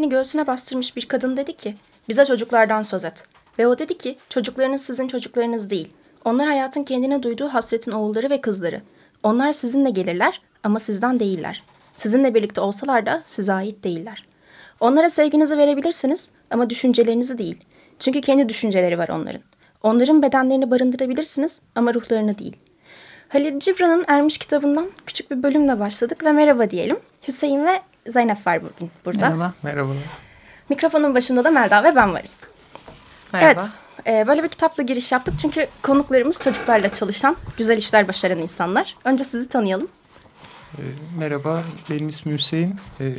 Bebesini göğsüne bastırmış bir kadın dedi ki, bize çocuklardan söz et. Ve o dedi ki, çocuklarınız sizin çocuklarınız değil. Onlar hayatın kendine duyduğu hasretin oğulları ve kızları. Onlar sizinle gelirler ama sizden değiller. Sizinle birlikte olsalar da size ait değiller. Onlara sevginizi verebilirsiniz ama düşüncelerinizi değil. Çünkü kendi düşünceleri var onların. Onların bedenlerini barındırabilirsiniz ama ruhlarını değil. Halil Cibran'ın Ermiş kitabından küçük bir bölümle başladık ve merhaba diyelim. Hüseyin ve Zeynep var bugün burada. Merhaba. Merhaba. Mikrofonun başında da Melda ve ben varız. Merhaba. Evet, e, böyle bir kitapla giriş yaptık çünkü konuklarımız çocuklarla çalışan, güzel işler başaran insanlar. Önce sizi tanıyalım. E, merhaba, benim ismim Hüseyin. E,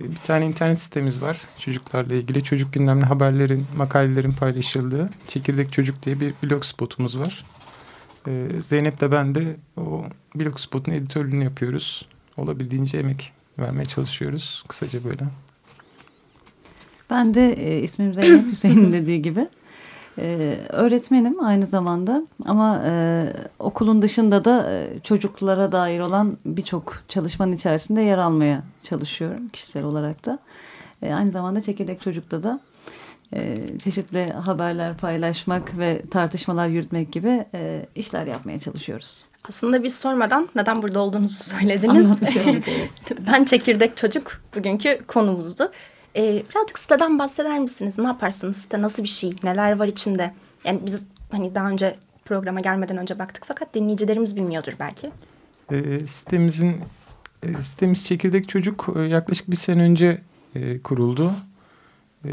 bir tane internet sitemiz var çocuklarla ilgili. Çocuk gündemli haberlerin, makalelerin paylaşıldığı Çekirdek Çocuk diye bir blog spotumuz var. E, Zeynep de ben de o blog spotun editörlüğünü yapıyoruz. Olabildiğince emek vermeye çalışıyoruz. Kısaca böyle. Ben de e, ismim Zeynep Hüseyin'in dediği gibi. E, öğretmenim aynı zamanda ama e, okulun dışında da e, çocuklara dair olan birçok çalışmanın içerisinde yer almaya çalışıyorum kişisel olarak da. E, aynı zamanda Çekirdek Çocuk'ta da e, çeşitli haberler paylaşmak ve tartışmalar yürütmek gibi e, işler yapmaya çalışıyoruz. Aslında biz sormadan neden burada olduğunuzu söylediniz. ben Çekirdek Çocuk bugünkü konumuzdu. Ee, birazcık siteden bahseder misiniz? Ne yaparsınız? Site nasıl bir şey? Neler var içinde? Yani biz hani daha önce programa gelmeden önce baktık fakat dinleyicilerimiz bilmiyordur belki. E, sitemizin e, sitemiz Çekirdek Çocuk e, yaklaşık bir sene önce e, kuruldu. E,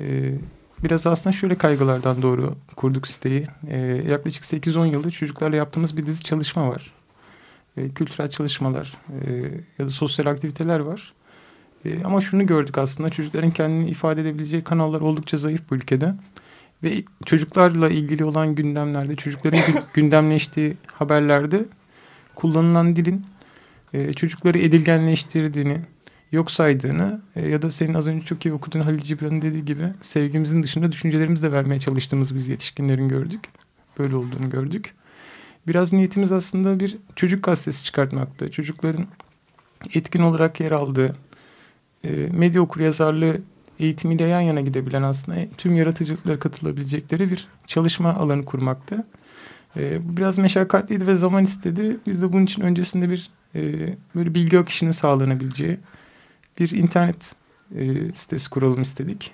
biraz aslında şöyle kaygılardan doğru kurduk siteyi. E, yaklaşık 8-10 yıldır çocuklarla yaptığımız bir dizi çalışma var. E, kültürel çalışmalar e, ya da sosyal aktiviteler var. E, ama şunu gördük aslında çocukların kendini ifade edebileceği kanallar oldukça zayıf bu ülkede. Ve çocuklarla ilgili olan gündemlerde, çocukların gündemleştiği haberlerde kullanılan dilin e, çocukları edilgenleştirdiğini, yok saydığını e, ya da senin az önce çok iyi okuduğun Halil Cibran'ın dediği gibi sevgimizin dışında düşüncelerimizi de vermeye çalıştığımızı biz yetişkinlerin gördük. Böyle olduğunu gördük. Biraz niyetimiz aslında bir çocuk gazetesi çıkartmakta. Çocukların etkin olarak yer aldığı, e, medya okuryazarlığı eğitimiyle yan yana gidebilen aslında tüm yaratıcılıklara katılabilecekleri bir çalışma alanı kurmakta. E, bu biraz meşakkatliydi ve zaman istedi. Biz de bunun için öncesinde bir e, böyle bilgi akışının sağlanabileceği bir internet sitesi kuralım istedik.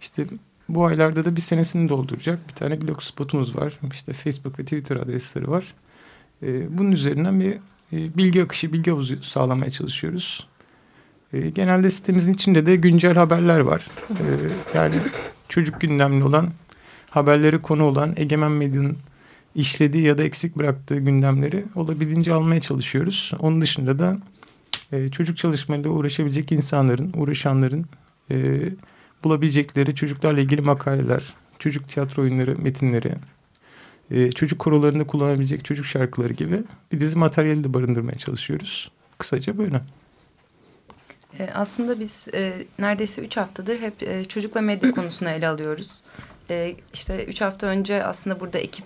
İşte bu aylarda da bir senesini dolduracak bir tane blog spotumuz var. İşte Facebook ve Twitter adresleri var. E, bunun üzerinden bir e, bilgi akışı, bilgi havuzu sağlamaya çalışıyoruz. E, genelde sitemizin içinde de güncel haberler var. E, yani çocuk gündemli olan, haberleri konu olan egemen medyanın işlediği ya da eksik bıraktığı gündemleri olabildiğince almaya çalışıyoruz. Onun dışında da e, çocuk çalışmayla uğraşabilecek insanların, uğraşanların e, bulabilecekleri çocuklarla ilgili makaleler, çocuk tiyatro oyunları, metinleri, e, çocuk korolarında kullanabilecek çocuk şarkıları gibi bir dizi materyali de barındırmaya çalışıyoruz. Kısaca böyle. E, aslında biz e, neredeyse üç haftadır hep e, çocuk ve medya konusunu ele alıyoruz. E, işte üç hafta önce aslında burada ekip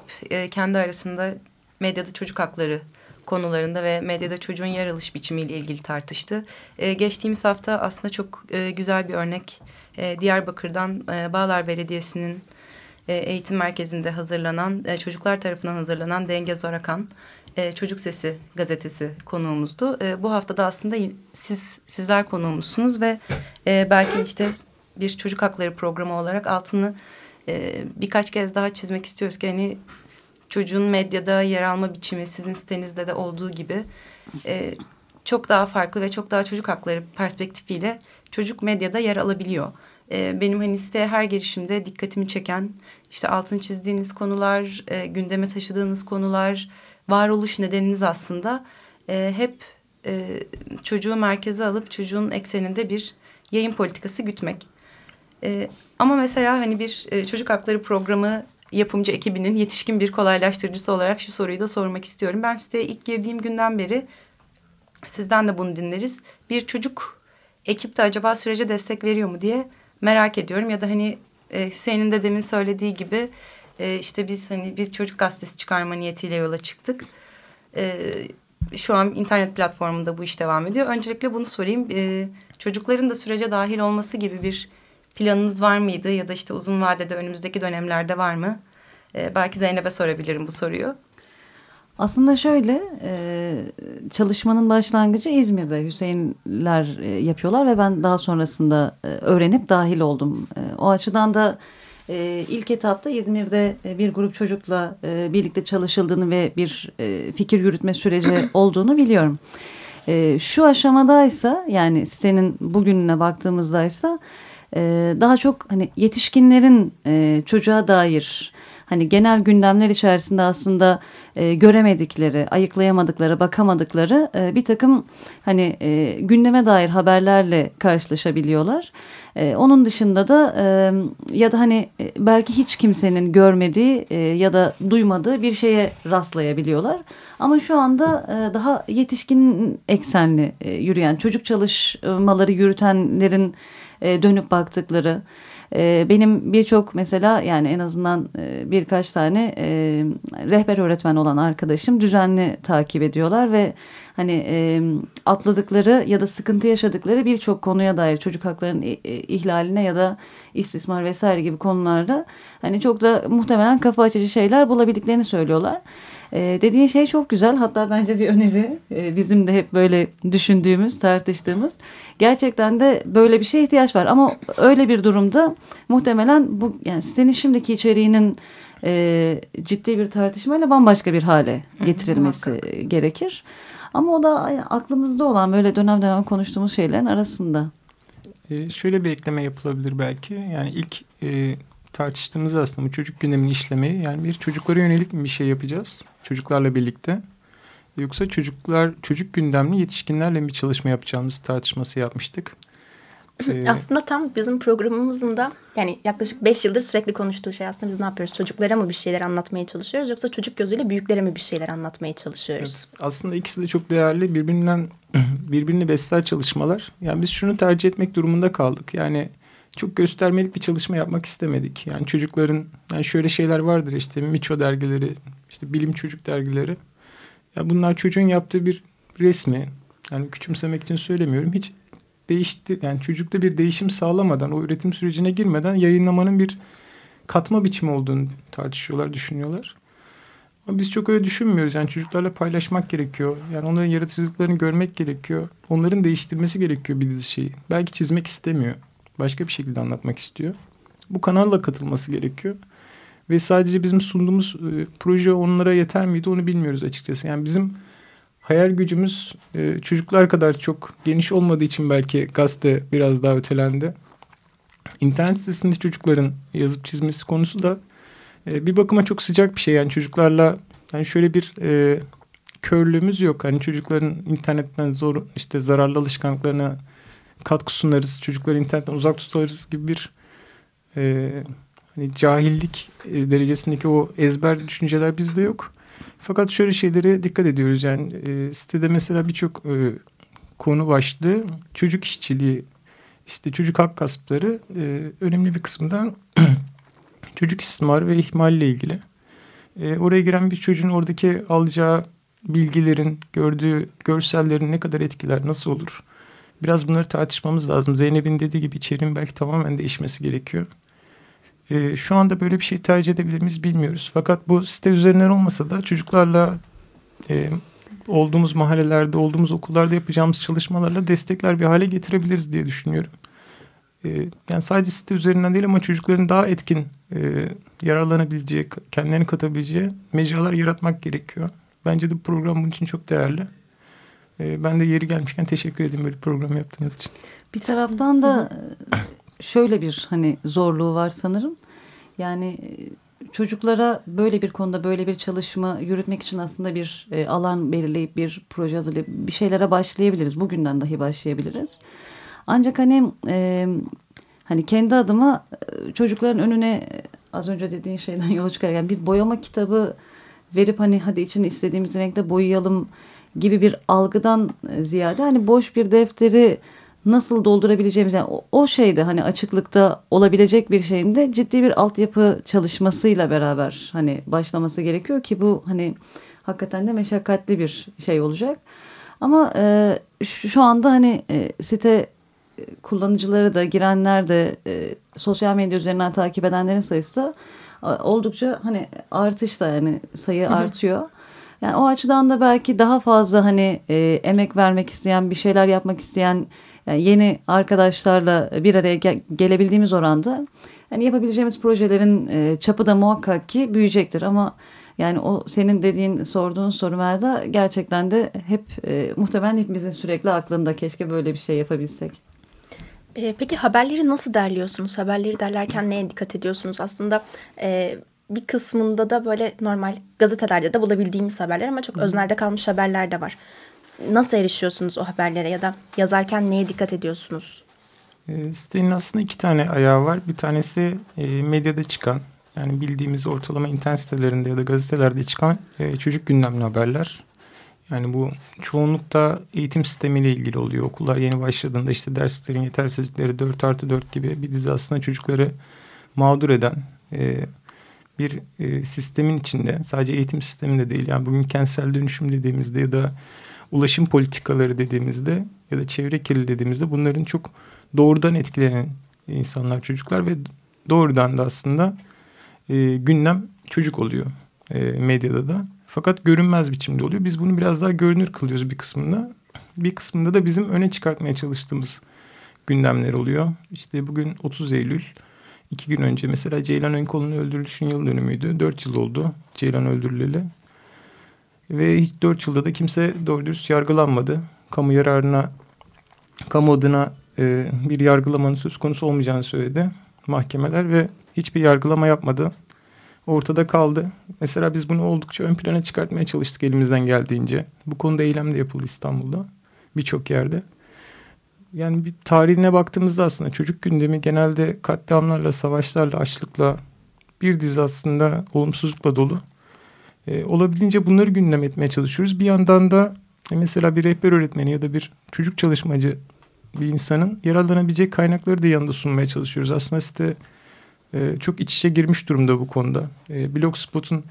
kendi arasında medyada çocuk hakları konularında ve medyada çocuğun yer alış biçimiyle ilgili tartıştı. Geçtiğimiz hafta aslında çok güzel bir örnek. E, Diyarbakır'dan e, Bağlar Belediyesi'nin e, eğitim merkezinde hazırlanan, e, çocuklar tarafından hazırlanan Denge Zorakan e, Çocuk Sesi gazetesi konuğumuzdu. E, bu haftada aslında siz sizler konuğumuzsunuz ve e, belki işte bir çocuk hakları programı olarak altını e, birkaç kez daha çizmek istiyoruz ki hani çocuğun medyada yer alma biçimi sizin sitenizde de olduğu gibi e, çok daha farklı ve çok daha çocuk hakları perspektifiyle çocuk medyada yer alabiliyor. E, benim hani siteye her girişimde dikkatimi çeken işte altın çizdiğiniz konular, e, gündeme taşıdığınız konular, varoluş nedeniniz aslında e, hep e, çocuğu merkeze alıp çocuğun ekseninde bir yayın politikası gütmek. Ama mesela hani bir çocuk hakları programı yapımcı ekibinin yetişkin bir kolaylaştırıcısı olarak şu soruyu da sormak istiyorum. Ben siteye ilk girdiğim günden beri sizden de bunu dinleriz. Bir çocuk ekip de acaba sürece destek veriyor mu diye merak ediyorum. Ya da hani e, Hüseyin'in de demin söylediği gibi e, işte biz hani bir çocuk gazetesi çıkarma niyetiyle yola çıktık. E, şu an internet platformunda bu iş devam ediyor. Öncelikle bunu sorayım. E, çocukların da sürece dahil olması gibi bir planınız var mıydı? Ya da işte uzun vadede önümüzdeki dönemlerde var mı? E, belki Zeynep'e sorabilirim bu soruyu. Aslında şöyle e, çalışmanın başlangıcı İzmir'de Hüseyinler e, yapıyorlar ve ben daha sonrasında e, öğrenip dahil oldum. E, o açıdan da e, ilk etapta İzmir'de e, bir grup çocukla e, birlikte çalışıldığını ve bir e, fikir yürütme süreci olduğunu biliyorum. E, şu aşamadaysa yani sitenin bugününe baktığımızdaysa e, daha çok hani yetişkinlerin e, çocuğa dair hani genel gündemler içerisinde aslında e, göremedikleri, ayıklayamadıkları, bakamadıkları e, bir takım hani e, gündeme dair haberlerle karşılaşabiliyorlar. E, onun dışında da e, ya da hani e, belki hiç kimsenin görmediği e, ya da duymadığı bir şeye rastlayabiliyorlar. Ama şu anda e, daha yetişkin eksenli e, yürüyen çocuk çalışmaları yürütenlerin e, dönüp baktıkları e, benim birçok mesela yani en azından e, birkaç tane e, rehber öğretmen olan arkadaşım düzenli takip ediyorlar ve hani e, atladıkları ya da sıkıntı yaşadıkları birçok konuya dair çocuk haklarının ihlaline ya da istismar vesaire gibi konularda hani çok da muhtemelen kafa açıcı şeyler bulabildiklerini söylüyorlar. Ee, dediğin şey çok güzel. Hatta bence bir öneri e, bizim de hep böyle düşündüğümüz, tartıştığımız. Gerçekten de böyle bir şeye ihtiyaç var. Ama öyle bir durumda muhtemelen bu yani sitenin şimdiki içeriğinin e, ciddi bir tartışmayla bambaşka bir hale getirilmesi Hı, gerekir. Ama o da aklımızda olan böyle dönem dönem konuştuğumuz şeylerin arasında. Ee, şöyle bir ekleme yapılabilir belki. Yani ilk e, tartıştığımız aslında bu çocuk gündemini işlemeyi yani bir çocuklara yönelik mi bir şey yapacağız çocuklarla birlikte yoksa çocuklar çocuk gündemli yetişkinlerle mi bir çalışma yapacağımız tartışması yapmıştık. Ee, aslında tam bizim programımızın da yani yaklaşık beş yıldır sürekli konuştuğu şey aslında biz ne yapıyoruz? Çocuklara mı bir şeyler anlatmaya çalışıyoruz yoksa çocuk gözüyle büyüklere mi bir şeyler anlatmaya çalışıyoruz? Evet, aslında ikisi de çok değerli birbirinden birbirini besler çalışmalar. Yani biz şunu tercih etmek durumunda kaldık. Yani çok göstermelik bir çalışma yapmak istemedik. Yani çocukların yani şöyle şeyler vardır işte Miço dergileri, işte bilim çocuk dergileri. Ya bunlar çocuğun yaptığı bir resmi. Yani küçümsemek için söylemiyorum. Hiç değişti yani çocukta bir değişim sağlamadan o üretim sürecine girmeden yayınlamanın bir katma biçimi olduğunu tartışıyorlar, düşünüyorlar. Ama biz çok öyle düşünmüyoruz. Yani çocuklarla paylaşmak gerekiyor. Yani onların yaratıcılıklarını görmek gerekiyor. Onların değiştirmesi gerekiyor bir dizi şeyi. Belki çizmek istemiyor başka bir şekilde anlatmak istiyor. Bu kanalla katılması gerekiyor. Ve sadece bizim sunduğumuz e, proje onlara yeter miydi onu bilmiyoruz açıkçası. Yani bizim hayal gücümüz e, çocuklar kadar çok geniş olmadığı için belki gazete biraz daha ötelendi. İnternet sitesinde çocukların yazıp çizmesi konusu da e, bir bakıma çok sıcak bir şey. Yani çocuklarla yani şöyle bir e, körlüğümüz yok. Hani çocukların internetten zor işte zararlı alışkanlıklarına katkı sunarız, çocukları internetten uzak tutarız gibi bir e, hani cahillik e, derecesindeki o ezber düşünceler bizde yok. Fakat şöyle şeylere dikkat ediyoruz. Yani e, sitede mesela birçok e, konu başlığı çocuk işçiliği, işte çocuk hak gaspları e, önemli bir kısmından çocuk istismarı ve ihmalle ilgili. E, oraya giren bir çocuğun oradaki alacağı bilgilerin, gördüğü görsellerin ne kadar etkiler, nasıl olur? Biraz bunları tartışmamız lazım. Zeynep'in dediği gibi içeriğin belki tamamen değişmesi gerekiyor. Ee, şu anda böyle bir şey tercih edebilir miyiz bilmiyoruz. Fakat bu site üzerinden olmasa da çocuklarla e, olduğumuz mahallelerde, olduğumuz okullarda yapacağımız çalışmalarla destekler bir hale getirebiliriz diye düşünüyorum. Ee, yani sadece site üzerinden değil ama çocukların daha etkin e, yararlanabileceği, kendilerini katabileceği mecralar yaratmak gerekiyor. Bence de program bunun için çok değerli. Ee, ben de yeri gelmişken teşekkür ederim böyle program yaptığınız için. Bir taraftan da e, şöyle bir hani zorluğu var sanırım. Yani e, çocuklara böyle bir konuda böyle bir çalışma yürütmek için aslında bir e, alan belirleyip bir proje hazırlayıp bir şeylere başlayabiliriz. Bugünden dahi başlayabiliriz. Ancak hani hani kendi adıma çocukların önüne az önce dediğin şeyden yola çıkarak bir boyama kitabı verip hani hadi içini istediğimiz renkte boyayalım gibi bir algıdan ziyade hani boş bir defteri nasıl doldurabileceğimiz yani o, o şeyde hani açıklıkta olabilecek bir şeyin de ciddi bir altyapı çalışmasıyla beraber hani başlaması gerekiyor ki bu hani hakikaten de meşakkatli bir şey olacak. Ama e, şu anda hani e, site kullanıcıları da girenler de e, sosyal medya üzerinden takip edenlerin sayısı da oldukça hani artışta yani sayı artıyor. Yani o açıdan da belki daha fazla hani e, emek vermek isteyen bir şeyler yapmak isteyen yani yeni arkadaşlarla bir araya ge gelebildiğimiz oranda yani yapabileceğimiz projelerin e, çapı da muhakkak ki büyüyecektir ama yani o senin dediğin sorduğun soru Melda gerçekten de hep e, muhtemelen hepimizin sürekli aklında keşke böyle bir şey yapabilsek. E, peki haberleri nasıl derliyorsunuz? Haberleri derlerken neye dikkat ediyorsunuz? Aslında e, bir kısmında da böyle normal gazetelerde de bulabildiğimiz haberler ama çok öznelde kalmış haberler de var. Nasıl erişiyorsunuz o haberlere ya da yazarken neye dikkat ediyorsunuz? E, sitenin aslında iki tane ayağı var. Bir tanesi e, medyada çıkan yani bildiğimiz ortalama internet sitelerinde ya da gazetelerde çıkan e, çocuk gündemli haberler. Yani bu çoğunlukta eğitim sistemiyle ilgili oluyor. Okullar yeni başladığında işte derslerin yetersizlikleri 4 artı 4 gibi bir dizi aslında çocukları mağdur eden e, bir e, sistemin içinde sadece eğitim sisteminde değil. Yani bugün kentsel dönüşüm dediğimizde ya da ulaşım politikaları dediğimizde ya da çevre kirliliği dediğimizde bunların çok doğrudan etkilenen insanlar çocuklar ve doğrudan da aslında e, gündem çocuk oluyor e, medyada da. Fakat görünmez biçimde oluyor. Biz bunu biraz daha görünür kılıyoruz bir kısmında. Bir kısmında da bizim öne çıkartmaya çalıştığımız gündemler oluyor. İşte bugün 30 Eylül. İki gün önce mesela Ceylan Önkol'un öldürülüşün yıl dönümüydü. Dört yıl oldu Ceylan öldürüleli. Ve hiç dört yılda da kimse doğru dürüst yargılanmadı. Kamu yararına, kamu adına e, bir yargılamanın söz konusu olmayacağını söyledi mahkemeler ve hiçbir yargılama yapmadı ortada kaldı. Mesela biz bunu oldukça ön plana çıkartmaya çalıştık elimizden geldiğince. Bu konuda eylem de yapıldı İstanbul'da birçok yerde. Yani bir tarihine baktığımızda aslında çocuk gündemi genelde katliamlarla, savaşlarla, açlıkla bir dizi aslında olumsuzlukla dolu. Ee, olabildiğince bunları gündem etmeye çalışıyoruz. Bir yandan da mesela bir rehber öğretmeni ya da bir çocuk çalışmacı bir insanın yararlanabilecek kaynakları da yanında sunmaya çalışıyoruz. Aslında site e, çok iç içe girmiş durumda bu konuda. E, Blogspot'un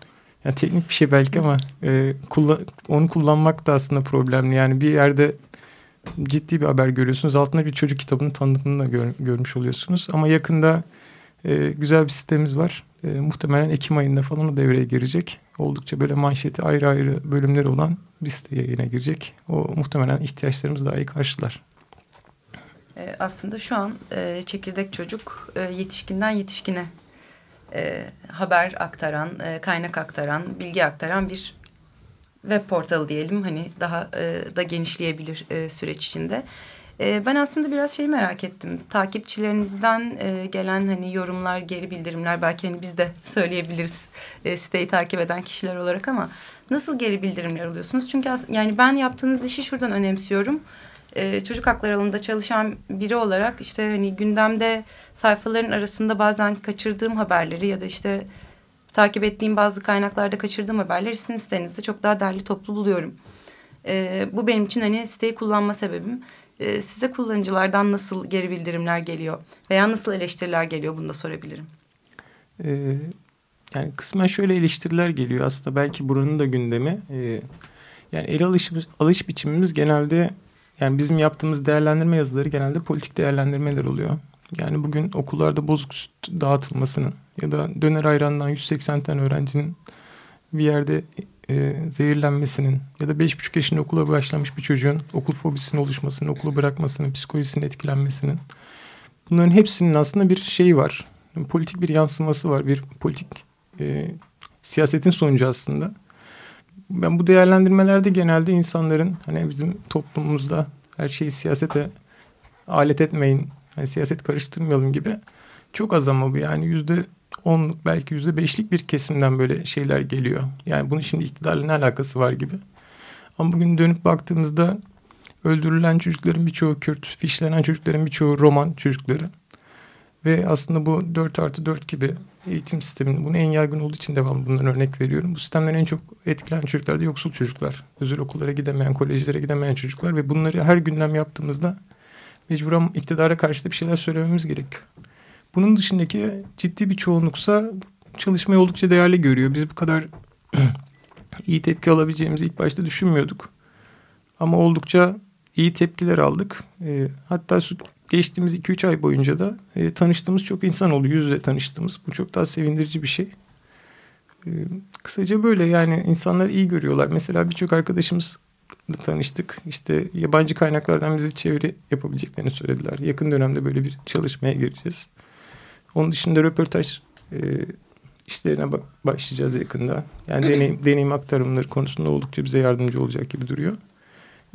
yani teknik bir şey belki ama e, kullan, onu kullanmak da aslında problemli. Yani bir yerde ciddi bir haber görüyorsunuz. Altında bir çocuk kitabının tanıtımını da gör, görmüş oluyorsunuz. Ama yakında e, güzel bir sistemimiz var. E, muhtemelen Ekim ayında falan o devreye girecek. Oldukça böyle manşeti ayrı ayrı bölümleri olan bir site yayına girecek. O muhtemelen ihtiyaçlarımızı daha iyi karşılar. E, aslında şu an e, çekirdek çocuk e, yetişkinden yetişkine e, haber aktaran, e, kaynak aktaran, bilgi aktaran bir web portalı diyelim. Hani daha e, da genişleyebilir e, süreç içinde. E, ben aslında biraz şeyi merak ettim. Takipçilerinizden e, gelen hani yorumlar, geri bildirimler belki hani biz de söyleyebiliriz e, siteyi takip eden kişiler olarak ama nasıl geri bildirimler alıyorsunuz? Çünkü yani ben yaptığınız işi şuradan önemsiyorum e, çocuk hakları alanında çalışan biri olarak işte hani gündemde sayfaların arasında bazen kaçırdığım haberleri ya da işte takip ettiğim bazı kaynaklarda kaçırdığım haberleri sizin sitenizde çok daha derli toplu buluyorum. E, bu benim için hani siteyi kullanma sebebim. E, size kullanıcılardan nasıl geri bildirimler geliyor veya nasıl eleştiriler geliyor bunu da sorabilirim. Ee, yani kısmen şöyle eleştiriler geliyor aslında belki buranın da gündemi. Ee, yani el alış, alış biçimimiz genelde yani bizim yaptığımız değerlendirme yazıları genelde politik değerlendirmeler oluyor. Yani bugün okullarda bozuk süt dağıtılmasının ya da döner ayrandan 180 tane öğrencinin bir yerde e, zehirlenmesinin ya da 5,5 yaşında okula başlamış bir çocuğun okul fobisinin oluşmasının, okulu bırakmasının, psikolojisinin etkilenmesinin bunların hepsinin aslında bir şeyi var. Politik bir yansıması var. Bir politik e, siyasetin sonucu aslında ben bu değerlendirmelerde genelde insanların hani bizim toplumumuzda her şeyi siyasete alet etmeyin, hani siyaset karıştırmayalım gibi çok az ama bu yani yüzde onluk belki yüzde beşlik bir kesimden böyle şeyler geliyor. Yani bunun şimdi iktidarla ne alakası var gibi. Ama bugün dönüp baktığımızda öldürülen çocukların birçoğu Kürt, fişlenen çocukların birçoğu Roman çocukları. Ve aslında bu 4 artı 4 gibi eğitim sisteminin bunu en yaygın olduğu için devam bundan örnek veriyorum. Bu sistemden en çok etkilenen çocuklar da yoksul çocuklar. Özel okullara gidemeyen, kolejlere gidemeyen çocuklar ve bunları her gündem yaptığımızda mecburen iktidara karşı da bir şeyler söylememiz gerekiyor. Bunun dışındaki ciddi bir çoğunluksa çalışmayı oldukça değerli görüyor. Biz bu kadar iyi tepki alabileceğimizi ilk başta düşünmüyorduk. Ama oldukça iyi tepkiler aldık. E, hatta geçtiğimiz 2-3 ay boyunca da e, tanıştığımız çok insan oldu. Yüz yüze tanıştığımız. Bu çok daha sevindirici bir şey. E, kısaca böyle yani insanlar iyi görüyorlar. Mesela birçok arkadaşımızla tanıştık. İşte yabancı kaynaklardan bize çeviri yapabileceklerini söylediler. Yakın dönemde böyle bir çalışmaya gireceğiz. Onun dışında röportaj e, işlerine başlayacağız yakında. Yani deneyim, deneyim aktarımları konusunda oldukça bize yardımcı olacak gibi duruyor.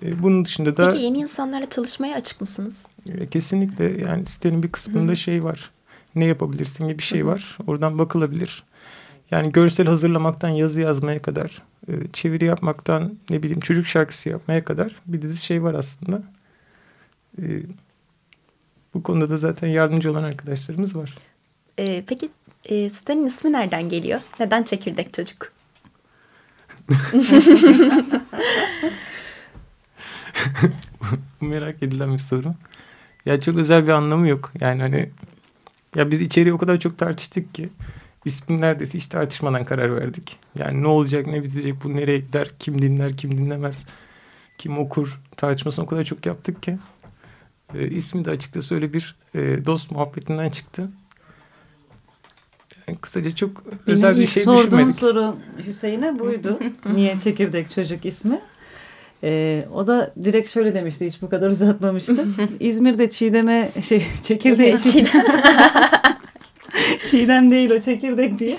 E, bunun dışında da... Peki yeni insanlarla çalışmaya açık mısınız? E, kesinlikle yani sitenin bir kısmında Hı. şey var. Ne yapabilirsin gibi bir şey var. Oradan bakılabilir. Yani görsel hazırlamaktan yazı yazmaya kadar, e, çeviri yapmaktan ne bileyim çocuk şarkısı yapmaya kadar bir dizi şey var aslında. E, bu konuda da zaten yardımcı olan arkadaşlarımız var. E, peki e, sitenin ismi nereden geliyor? Neden çekirdek çocuk? Merak edilen bir soru. Ya çok özel bir anlamı yok. Yani hani ya biz içeriği o kadar çok tartıştık ki ismin neredeyse hiç tartışmadan karar verdik. Yani ne olacak ne bitecek bu nereye gider kim dinler kim dinlemez kim okur tartışmasını o kadar çok yaptık ki e, ismi de açıkçası öyle bir e, dost muhabbetinden çıktı. Yani kısaca çok Benim özel bir şey düşünmedik. Benim sorduğum soru Hüseyin'e buydu. Niye çekirdek çocuk ismi? Ee, o da direkt şöyle demişti hiç bu kadar uzatmamıştı. İzmir'de çiğdeme şey çekirdeği çiğdem. çiğdem değil o çekirdek diye.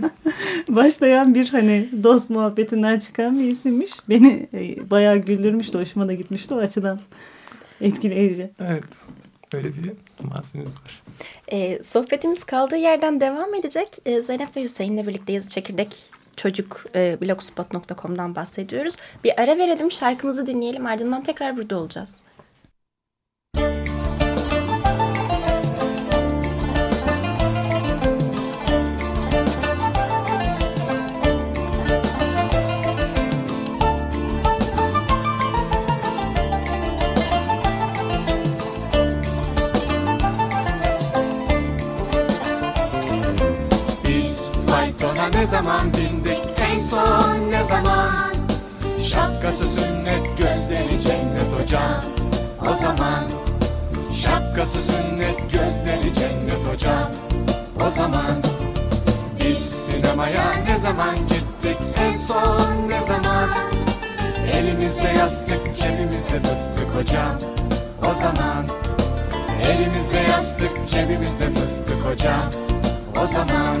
Başlayan bir hani dost muhabbetinden çıkan bir isimmiş. Beni e, bayağı güldürmüştü. Hoşuma da gitmişti o açıdan etkileyici. Evet. Böyle bir malzememiz var. Ee, sohbetimiz kaldığı yerden devam edecek. Ee, Zeynep ve Hüseyin'le birlikte yazı çekirdek çocuk e, blogspot.com'dan bahsediyoruz. Bir ara verelim şarkımızı dinleyelim ardından tekrar burada olacağız. Zaman bindik en son ne zaman? Şapkası sünnet gözleri cennet hocam. O zaman. Şapkası sünnet gözleri cennet hocam. O zaman. Biz sinemaya ne zaman gittik? En son ne zaman? Elimizde yastık cebimizde fıstık hocam. O zaman. Elimizde yastık cebimizde fıstık hocam. O zaman.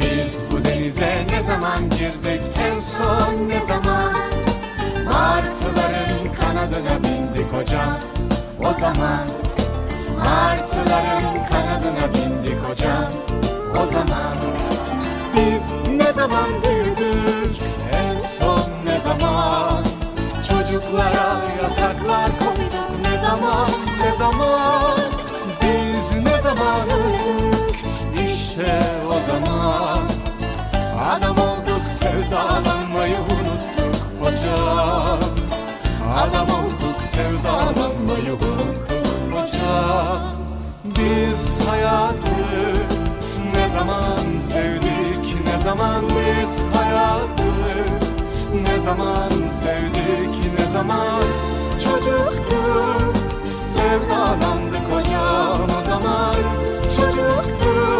Biz denize ne zaman girdik? En son ne zaman? Martıların kanadına bindik hocam. O zaman. Martıların kanadına bindik hocam. O zaman. Biz ne zaman büyüdük? En son ne zaman? Çocuklara yasaklar koyduk. Ne zaman? Ne zaman? Biz ne zaman öldük Adam olduk sevdalanmayı unuttuk hocam. Adam olduk sevdalanmayı unuttuk hocam. Biz hayatı ne zaman sevdik ne zaman biz hayatı? Ne zaman sevdik ne zaman çocuktuk? Sevdalandık hocam o zaman çocuktuk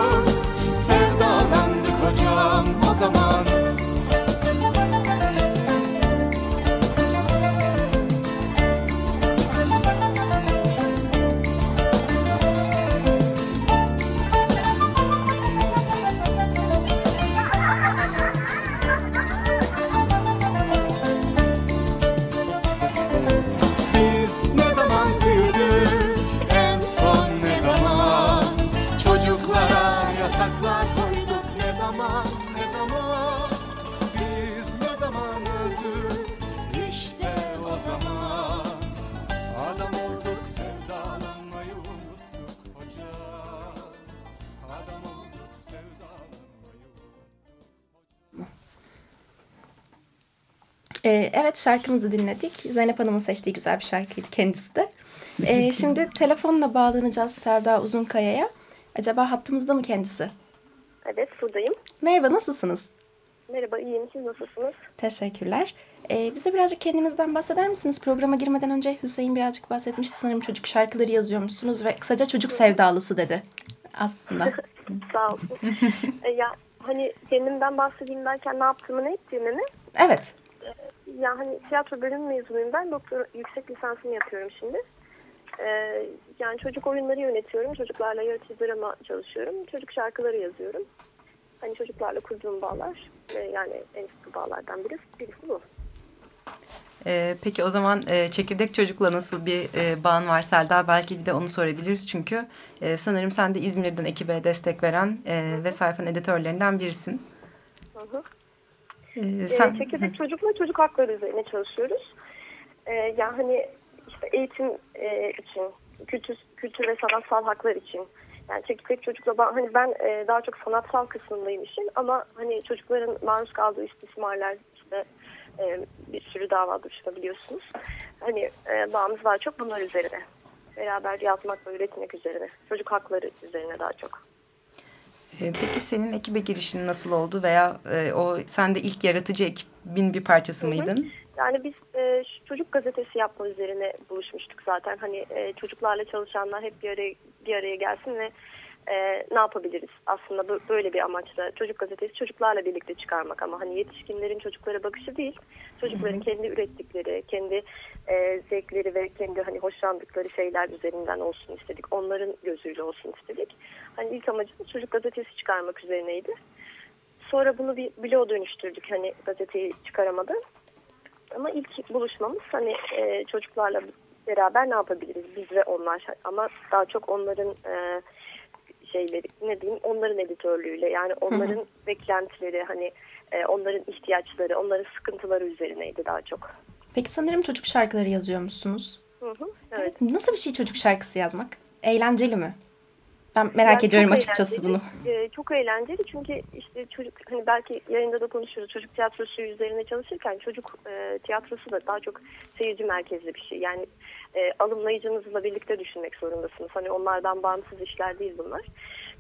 Ee, evet şarkımızı dinledik. Zeynep Hanım'ın seçtiği güzel bir şarkıydı kendisi de. Ee, şimdi telefonla bağlanacağız Selda Uzunkaya'ya. Acaba hattımızda mı kendisi? Evet buradayım. Merhaba nasılsınız? Merhaba iyiyim siz nasılsınız? Teşekkürler. Ee, bize birazcık kendinizden bahseder misiniz? Programa girmeden önce Hüseyin birazcık bahsetmişti. Sanırım çocuk şarkıları yazıyormuşsunuz ve kısaca çocuk sevdalısı dedi aslında. Sağ olun. e, ya hani kendimden bahsedeyim derken ne yaptığımı ne ettiğimi mi? Evet. Ya hani tiyatro bölümü mezunuyum ben. Doktor yüksek lisansımı yapıyorum şimdi. E, yani çocuk oyunları yönetiyorum. Çocuklarla yaratıcı drama çalışıyorum. Çocuk şarkıları yazıyorum. Hani çocuklarla kurduğum bağlar e, yani en sıkı bağlardan birisi, birisi bu. Ee, peki o zaman e, çekirdek çocukla nasıl bir e, bağın var Selda? Belki bir de onu sorabiliriz. Çünkü e, sanırım sen de İzmir'den ekibe destek veren e, ve sayfanın editörlerinden birisin. Hı hı. Ee, Ee, sen... çekirdek çocukla çocuk hakları üzerine çalışıyoruz. Ee, yani hani işte eğitim e, için, kültür, kültür ve sanatsal haklar için. Yani çekirdek çocukla ben, hani ben e, daha çok sanatsal kısmındayım işin ama hani çocukların maruz kaldığı istismarlar işte e, bir sürü dava dışında biliyorsunuz. Hani e, bağımız daha çok bunlar üzerine. Beraber yazmak ve üretmek üzerine. Çocuk hakları üzerine daha çok. Ee, peki senin ekibe girişin nasıl oldu veya e, o sen de ilk yaratıcı ekibin bir parçası mıydın? Yani biz e, çocuk gazetesi yapma üzerine buluşmuştuk zaten. Hani e, çocuklarla çalışanlar hep bir araya, bir araya gelsin ve e, ne yapabiliriz? Aslında böyle bir amaçla çocuk gazetesi çocuklarla birlikte çıkarmak ama hani yetişkinlerin çocuklara bakışı değil. Çocukların kendi ürettikleri, kendi e, zevkleri ve kendi hani hoşlandıkları şeyler üzerinden olsun istedik. Onların gözüyle olsun istedik. Hani ilk amacımız çocuk gazetesi çıkarmak üzerineydi. Sonra bunu bir bloğa dönüştürdük hani gazeteyi çıkaramadan. Ama ilk buluşmamız hani e, çocuklarla beraber ne yapabiliriz biz ve onlar ama daha çok onların e, şeyleri ne diyeyim onların editörlüğüyle yani onların hı hı. beklentileri hani e, onların ihtiyaçları onların sıkıntıları üzerineydi daha çok. Peki sanırım çocuk şarkıları yazıyormuşsunuz. Hı hı, evet. evet. Nasıl bir şey çocuk şarkısı yazmak? Eğlenceli mi? Ben merak yani ediyorum açıkçası bunu. Ee, çok eğlenceli çünkü işte çocuk hani belki yayında da konuşuyoruz. Çocuk tiyatrosu üzerine çalışırken çocuk e, tiyatrosu da daha çok seyirci merkezli bir şey. Yani e, alımlayıcınızla birlikte düşünmek zorundasınız. Hani onlardan bağımsız işler değil bunlar.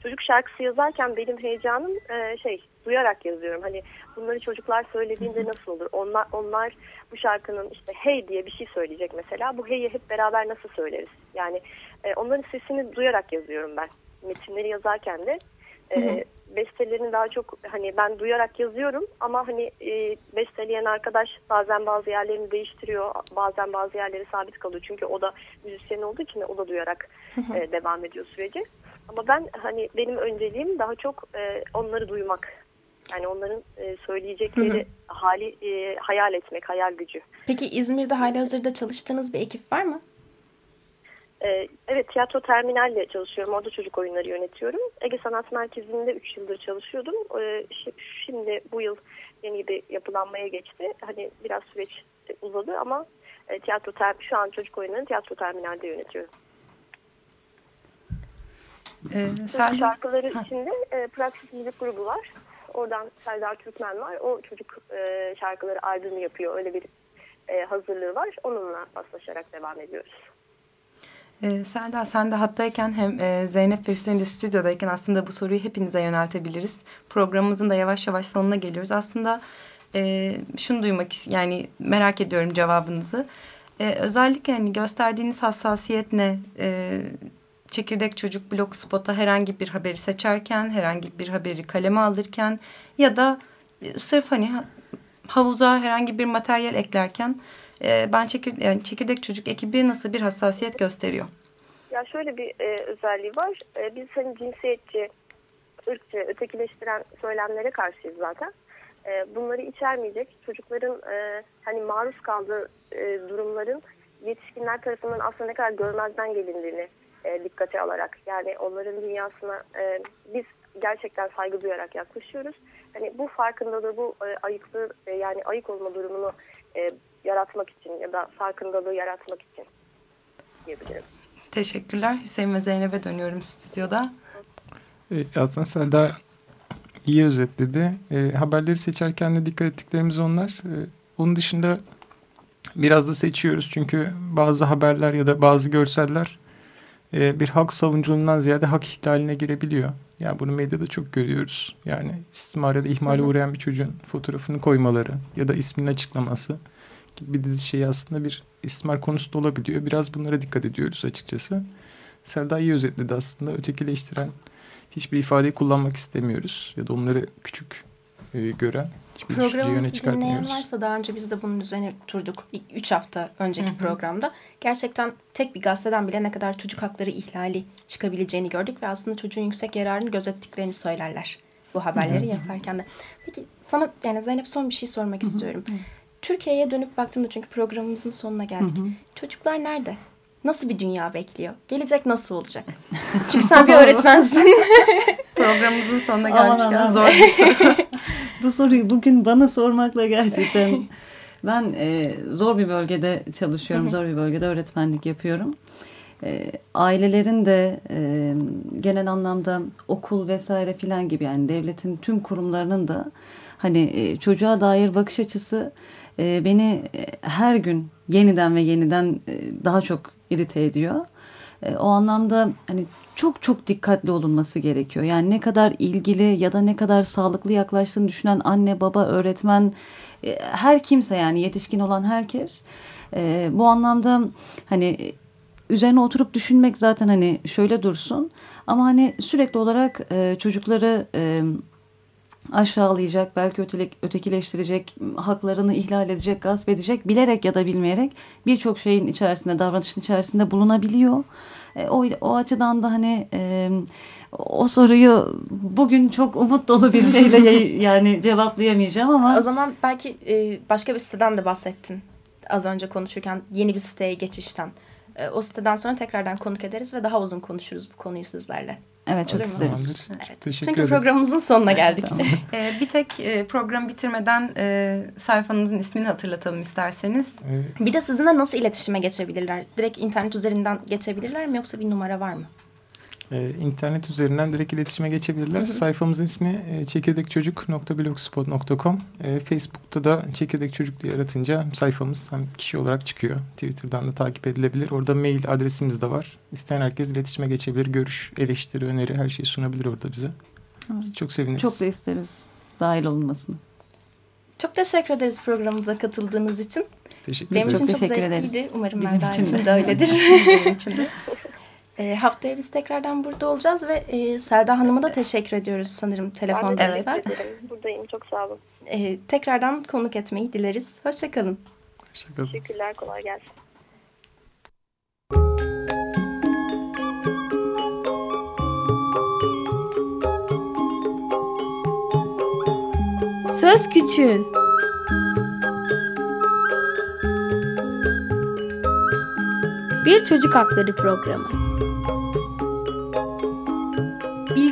Çocuk şarkısı yazarken benim heyecanım e, şey duyarak yazıyorum. Hani bunları çocuklar söylediğinde nasıl olur? Onlar onlar bu şarkının işte hey diye bir şey söyleyecek mesela. Bu hey'i hep beraber nasıl söyleriz? Yani e, onların sesini duyarak yazıyorum ben. Metinleri yazarken de e, bestelerini daha çok hani ben duyarak yazıyorum ama hani e, besteleyen arkadaş bazen bazı yerlerini değiştiriyor bazen bazı yerleri sabit kalıyor çünkü o da müzisyen olduğu için o da duyarak e, devam ediyor süreci ama ben hani benim önceliğim daha çok e, onları duymak yani onların e, söyleyecekleri hı hı. hali e, hayal etmek hayal gücü. Peki İzmir'de hali hazırda çalıştığınız bir ekip var mı? Evet, tiyatro terminalle çalışıyorum. Orada çocuk oyunları yönetiyorum. Ege Sanat Merkezi'nde 3 yıldır çalışıyordum. Şimdi bu yıl yeni bir yapılanmaya geçti. Hani biraz süreç uzadı ama tiyatro ter şu an çocuk oyunlarını tiyatro terminalde yönetiyorum. Ee. Şarkıları ha. içinde e, Praksis Müzik Grubu var. Oradan Serdar Türkmen var. O çocuk e, şarkıları albümü yapıyor. Öyle bir e, hazırlığı var. Onunla paslaşarak devam ediyoruz. Ee, Selda sen de hattayken hem e, Zeynep ve Hüseyin de stüdyodayken aslında bu soruyu hepinize yöneltebiliriz. Programımızın da yavaş yavaş sonuna geliyoruz. Aslında e, şunu duymak yani merak ediyorum cevabınızı. E, özellikle yani gösterdiğiniz hassasiyet ne? E, çekirdek çocuk blog spota herhangi bir haberi seçerken, herhangi bir haberi kaleme alırken ya da sırf hani havuza herhangi bir materyal eklerken e, ben çekir, yani çekirdek çocuk ekibi nasıl bir hassasiyet gösteriyor? Ya şöyle bir e, özelliği var. E, biz hani cinsiyetçi, ırkçı, ötekileştiren söylemlere karşıyız zaten. E, bunları içermeyecek çocukların e, hani maruz kaldığı e, durumların yetişkinler tarafından aslında ne kadar görmezden gelindiğini e, dikkate alarak yani onların dünyasına e, biz gerçekten saygı duyarak yaklaşıyoruz. Hani bu farkındalığı, bu e, ayıklığı e, yani ayık olma durumunu e, yaratmak için ya da farkındalığı yaratmak için diyebilirim. Teşekkürler. Hüseyin ve Zeynep'e dönüyorum stüdyoda. E, aslında sen daha iyi özetledi. E, haberleri seçerken de dikkat ettiklerimiz onlar. E, onun dışında biraz da seçiyoruz çünkü bazı haberler ya da bazı görseller e, bir hak savunuculuğundan ziyade hak ihlaline girebiliyor. Yani bunu medyada çok görüyoruz. Yani istismar ya da ihmale uğrayan bir çocuğun fotoğrafını koymaları ya da isminin açıklaması gibi bir dizi şey aslında bir istismar konusu da olabiliyor. Biraz bunlara dikkat ediyoruz açıkçası. Selda iyi özetledi aslında. Ötekileştiren hiçbir ifadeyi kullanmak istemiyoruz. Ya da onları küçük e, gören hiçbir yöne Programımızı dinleyen varsa daha önce biz de bunun üzerine durduk. 3 hafta önceki programda. Gerçekten tek bir gazeteden bile ne kadar çocuk hakları ihlali çıkabileceğini gördük ve aslında çocuğun yüksek yararını gözettiklerini söylerler bu haberleri yaparken de. Peki sana yani Zeynep son bir şey sormak istiyorum. Türkiye'ye dönüp baktığında çünkü programımızın sonuna geldik. Çocuklar nerede? Nasıl bir dünya bekliyor? Gelecek nasıl olacak? Çünkü sen bir öğretmensin. Programımızın sonuna gelmişken zor bir soru. Bu soruyu bugün bana sormakla gerçekten ben e, zor bir bölgede çalışıyorum. zor bir bölgede öğretmenlik yapıyorum. E, ailelerin de e, genel anlamda okul vesaire filan gibi yani devletin tüm kurumlarının da hani e, çocuğa dair bakış açısı e, beni e, her gün yeniden ve yeniden e, daha çok irite ediyor. E, o anlamda hani çok çok dikkatli olunması gerekiyor. Yani ne kadar ilgili ya da ne kadar sağlıklı yaklaştığını düşünen anne, baba, öğretmen, e, her kimse yani yetişkin olan herkes e, bu anlamda hani üzerine oturup düşünmek zaten hani şöyle dursun ama hani sürekli olarak çocukları aşağılayacak, belki ötelik, ötekileştirecek, haklarını ihlal edecek, gasp edecek, bilerek ya da bilmeyerek birçok şeyin içerisinde, davranışın içerisinde bulunabiliyor. E, o, o açıdan da hani e, o soruyu bugün çok umut dolu bir şeyle yani cevaplayamayacağım ama O zaman belki e, başka bir siteden de bahsettin. Az önce konuşurken yeni bir siteye geçişten. E, o siteden sonra tekrardan konuk ederiz ve daha uzun konuşuruz bu konuyu sizlerle. Evet çok mu? isteriz. Evet. Teşekkür Çünkü ederiz. programımızın sonuna geldik. Tamam. Ee, bir tek e, programı bitirmeden e, sayfanızın ismini hatırlatalım isterseniz. E, bir de sizinle nasıl iletişime geçebilirler? Direkt internet üzerinden geçebilirler mi yoksa bir numara var mı? E, internet üzerinden direkt iletişime geçebilirler. Sayfamızın ismi e, çekirdekçocuk.blogspot.com e, Facebook'ta da Çekirdek Çocuk diye aratınca sayfamız hem kişi olarak çıkıyor. Twitter'dan da takip edilebilir. Orada mail adresimiz de var. İsteyen herkes iletişime geçebilir. Görüş, eleştiri, öneri her şeyi sunabilir orada bize. Biz çok seviniriz. Çok da isteriz dahil olunmasını. Çok teşekkür ederiz programımıza katıldığınız için. Biz teşekkür Benim ederiz. için Çok çok teşekkür zevkliydi. ederiz. Umarım Bizim için de öyledir. Benim için de. E, haftaya biz tekrardan burada olacağız ve e, Selda Hanım'a da teşekkür ediyoruz sanırım Ben de telefonda. teşekkür Evet. ederim. Buradayım. Çok sağ olun. E, tekrardan konuk etmeyi dileriz. Hoşçakalın. Hoşçakalın. Teşekkürler. Kolay gelsin. Söz Küçüğün Bir Çocuk Hakları Programı